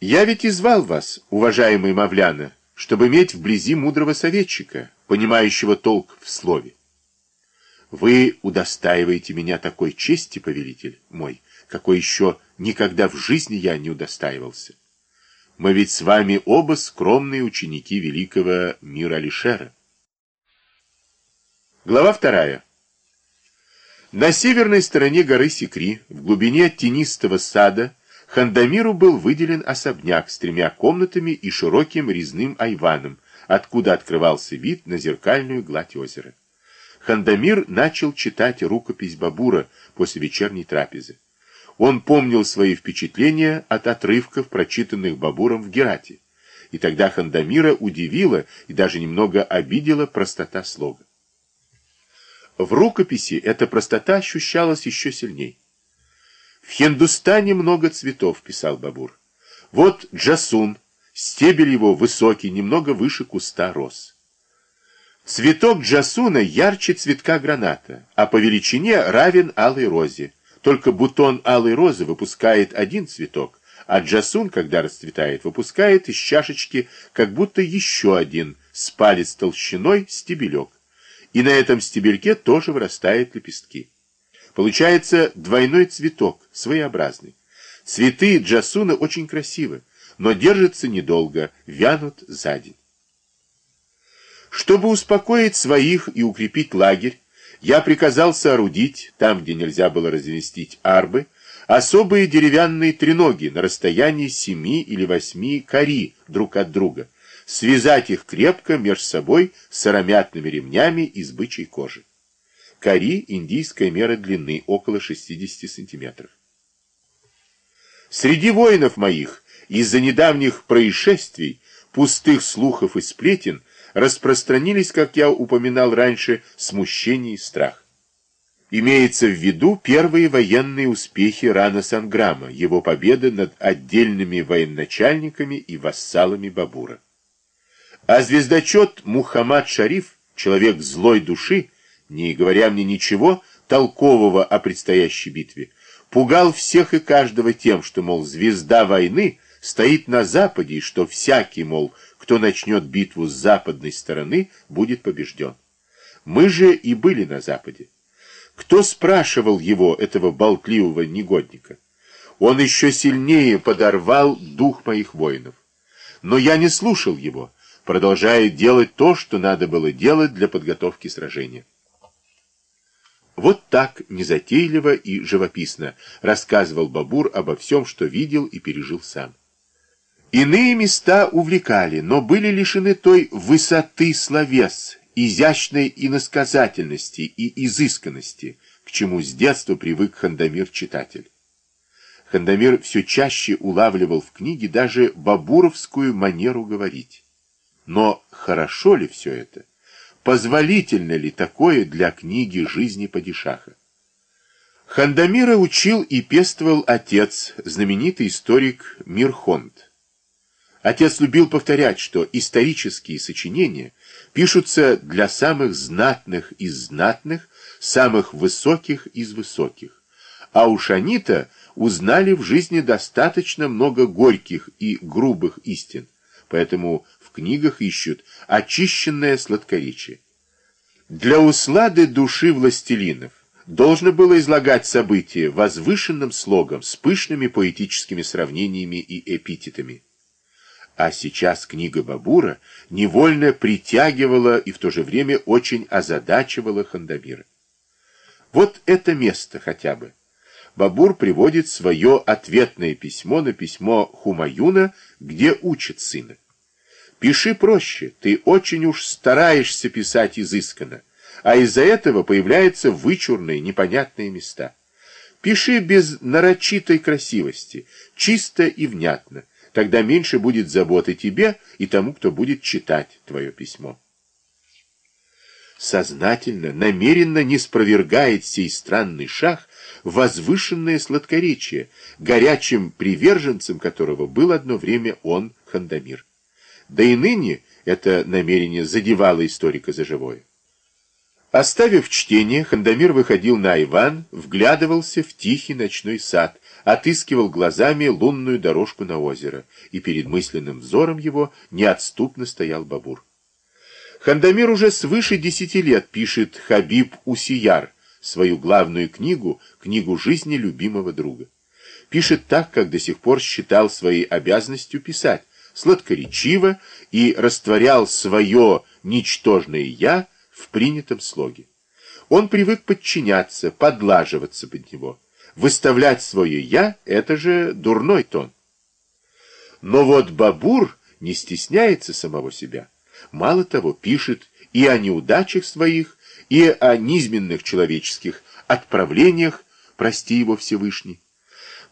Я ведь и звал вас, уважаемый Мавляна, чтобы иметь вблизи мудрого советчика, понимающего толк в слове. Вы удостаиваете меня такой чести, повелитель мой, какой еще никогда в жизни я не удостаивался. Мы ведь с вами оба скромные ученики великого мира Алишера. Глава вторая. На северной стороне горы Секри, в глубине тенистого сада, Хандамиру был выделен особняк с тремя комнатами и широким резным айваном, откуда открывался вид на зеркальную гладь озера. Хандамир начал читать рукопись Бабура после вечерней трапезы. Он помнил свои впечатления от отрывков, прочитанных Бабуром в Герате. И тогда Хандамира удивила и даже немного обидела простота слога. В рукописи эта простота ощущалась еще сильней. В Хиндустане много цветов, писал Бабур. Вот джасун, стебель его высокий, немного выше куста роз. Цветок джасуна ярче цветка граната, а по величине равен алой розе. Только бутон алой розы выпускает один цветок, а джасун, когда расцветает, выпускает из чашечки как будто еще один, с палец толщиной, стебелек. И на этом стебельке тоже вырастают лепестки. Получается двойной цветок, своеобразный. Цветы джасуна очень красивы, но держатся недолго, вянут за день. Чтобы успокоить своих и укрепить лагерь, я приказал соорудить, там, где нельзя было разместить арбы, особые деревянные треноги на расстоянии семи или восьми кари друг от друга, связать их крепко между собой сыромятными ремнями из бычьей кожи. Кори – индийская мера длины, около 60 сантиметров. Среди воинов моих из-за недавних происшествий, пустых слухов и сплетен распространились, как я упоминал раньше, смущение и страх. Имеется в виду первые военные успехи Рана Санграма, его победа над отдельными военачальниками и вассалами Бабура. А звездочет Мухаммад Шариф, человек злой души, не говоря мне ничего толкового о предстоящей битве, пугал всех и каждого тем, что, мол, звезда войны стоит на западе, и что всякий, мол, кто начнет битву с западной стороны, будет побежден. Мы же и были на западе. Кто спрашивал его, этого болтливого негодника? Он еще сильнее подорвал дух моих воинов. Но я не слушал его, продолжая делать то, что надо было делать для подготовки сражения. Вот так незатейливо и живописно рассказывал Бабур обо всем, что видел и пережил сам. Иные места увлекали, но были лишены той высоты словес, изящной иносказательности и изысканности, к чему с детства привык Хандамир-читатель. Хандамир все чаще улавливал в книге даже бабуровскую манеру говорить. Но хорошо ли все это? Позволительно ли такое для книги жизни падишаха? Хандамира учил и пестовал отец, знаменитый историк Мирхонд. Отец любил повторять, что исторические сочинения пишутся для самых знатных из знатных, самых высоких из высоких. А уж они-то узнали в жизни достаточно много горьких и грубых истин, поэтому книгах ищут очищенное сладкоречие. Для услады души властелинов должно было излагать события возвышенным слогом с пышными поэтическими сравнениями и эпитетами. А сейчас книга Бабура невольно притягивала и в то же время очень озадачивала Хандамира. Вот это место хотя бы. Бабур приводит свое ответное письмо на письмо Хумаюна, где учит сына. Пиши проще, ты очень уж стараешься писать изысканно, а из-за этого появляются вычурные, непонятные места. Пиши без нарочитой красивости, чисто и внятно, тогда меньше будет заботы тебе и тому, кто будет читать твое письмо. Сознательно, намеренно не спровергает сей странный шаг возвышенное сладкоречие, горячим приверженцем которого был одно время он, Хандамир. Да и ныне это намерение задевало историка за живое. Оставив чтение, Хандамир выходил на Иван, вглядывался в тихий ночной сад, отыскивал глазами лунную дорожку на озеро, и перед мысленным взором его неотступно стоял Бабур. Хандамир уже свыше десяти лет пишет Хабиб Усияр, свою главную книгу, книгу жизни любимого друга. Пишет так, как до сих пор считал своей обязанностью писать, сладкоречиво и растворял свое ничтожное «я» в принятом слоге. Он привык подчиняться, подлаживаться под него. Выставлять свое «я» — это же дурной тон. Но вот Бабур не стесняется самого себя. Мало того, пишет и о неудачах своих, и о низменных человеческих отправлениях, прости его Всевышний.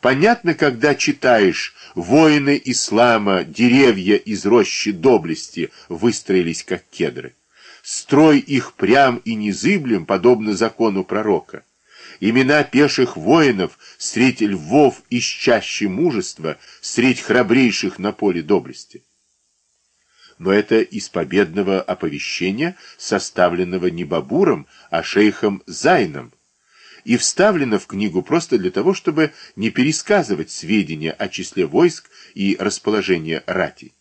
Понятно, когда читаешь «Воины ислама, деревья из рощи доблести выстроились, как кедры». Строй их прям и незыблем, подобно закону пророка. Имена пеших воинов средь львов ищащие мужества, средь храбрейших на поле доблести. Но это из победного оповещения, составленного не Бабуром, а шейхом Зайном, и вставлено в книгу просто для того, чтобы не пересказывать сведения о числе войск и расположении рати.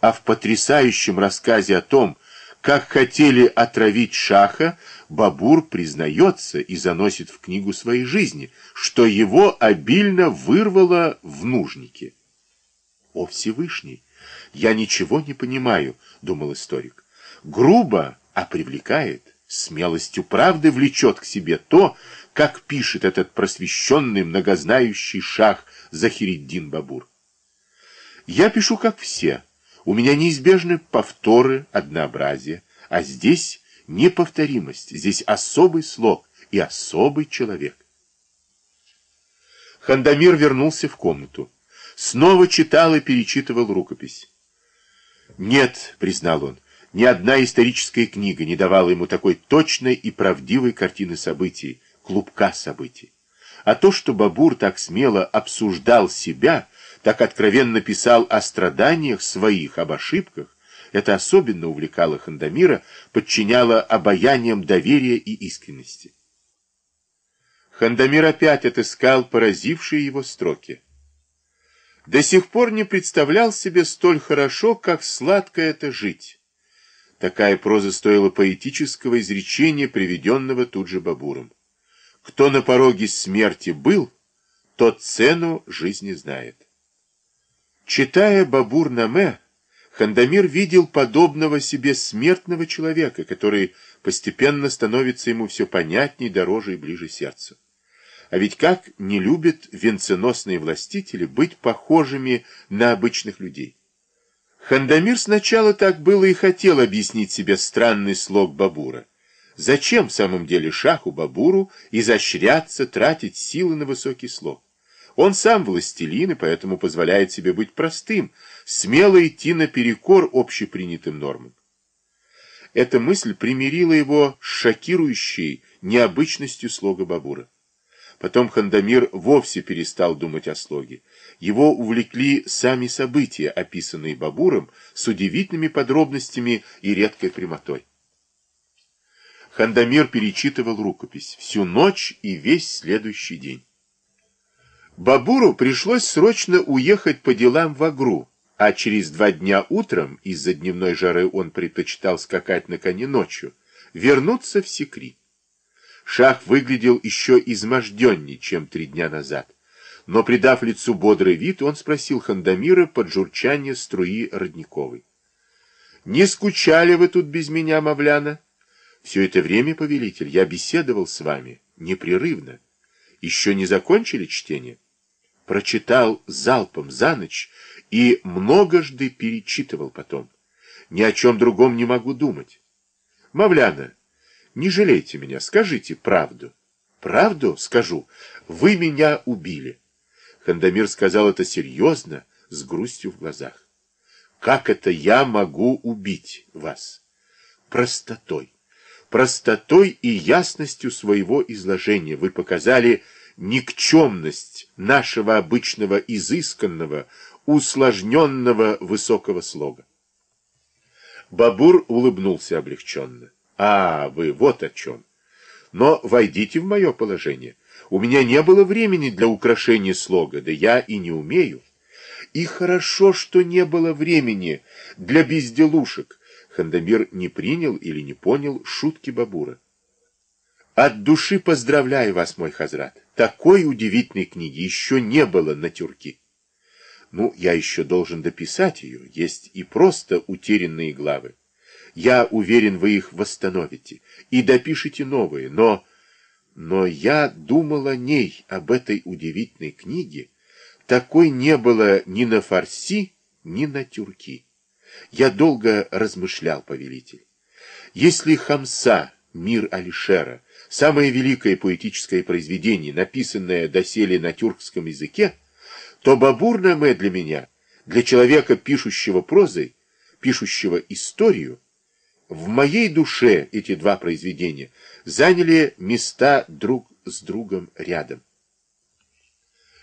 А в потрясающем рассказе о том, как хотели отравить Шаха, Бабур признается и заносит в книгу своей жизни, что его обильно вырвало в нужнике. «О Всевышний! Я ничего не понимаю», — думал историк. «Грубо, а привлекает, смелостью правды влечет к себе то, как пишет этот просвещенный, многознающий шах Захириддин Бабур. Я пишу, как все, у меня неизбежны повторы, однообразие, а здесь неповторимость, здесь особый слог и особый человек. Хандамир вернулся в комнату. Снова читал и перечитывал рукопись. «Нет», — признал он, — «ни одна историческая книга не давала ему такой точной и правдивой картины событий, клубка событий. А то, что Бабур так смело обсуждал себя, так откровенно писал о страданиях своих, об ошибках, это особенно увлекало Хандамира, подчиняло обаянием доверия и искренности. Хандамир опять отыскал поразившие его строки. До сих пор не представлял себе столь хорошо, как сладко это жить. Такая проза стоила поэтического изречения, приведенного тут же Бабуром. Кто на пороге смерти был, тот цену жизни знает. Читая Бабур-Наме, Хандамир видел подобного себе смертного человека, который постепенно становится ему все понятней, дороже и ближе сердцу. А ведь как не любят венценосные властители быть похожими на обычных людей? Хандамир сначала так было и хотел объяснить себе странный слог Бабура. Зачем в самом деле Шаху Бабуру изощряться, тратить силы на высокий слог? Он сам властелин и поэтому позволяет себе быть простым, смело идти наперекор общепринятым нормам. Эта мысль примирила его с шокирующей необычностью слога Бабура. Потом Хандамир вовсе перестал думать о слоге. Его увлекли сами события, описанные Бабуром, с удивительными подробностями и редкой прямотой. Хандамир перечитывал рукопись всю ночь и весь следующий день. Бабуру пришлось срочно уехать по делам в Агру, а через два дня утром, из-за дневной жары он предпочитал скакать на коне ночью, вернуться в Секри. Шах выглядел еще изможденней, чем три дня назад. Но, придав лицу бодрый вид, он спросил Хандамира под журчание струи Родниковой. «Не скучали вы тут без меня, Мавляна?» «Все это время, повелитель, я беседовал с вами непрерывно. Еще не закончили чтение?» прочитал залпом за ночь и многожды перечитывал потом. Ни о чем другом не могу думать. Мавляна, не жалейте меня, скажите правду. Правду скажу, вы меня убили. Хандамир сказал это серьезно, с грустью в глазах. Как это я могу убить вас? Простотой. Простотой и ясностью своего изложения вы показали никчемность нашего обычного изысканного, усложненного высокого слога. Бабур улыбнулся облегченно. А, вы вот о чем. Но войдите в мое положение. У меня не было времени для украшения слога, да я и не умею. И хорошо, что не было времени для безделушек. Хандамир не принял или не понял шутки Бабура. От души поздравляю вас, мой хазрат. Такой удивительной книги еще не было на тюрки. Ну, я еще должен дописать ее. Есть и просто утерянные главы. Я уверен, вы их восстановите и допишите новые, но... Но я думал о ней, об этой удивительной книге. Такой не было ни на фарси, ни на тюрки. Я долго размышлял, повелитель. Если Хамса, мир Алишера, самое великое поэтическое произведение, написанное доселе на тюркском языке, то Бабурнаме для меня, для человека, пишущего прозой, пишущего историю, в моей душе эти два произведения заняли места друг с другом рядом.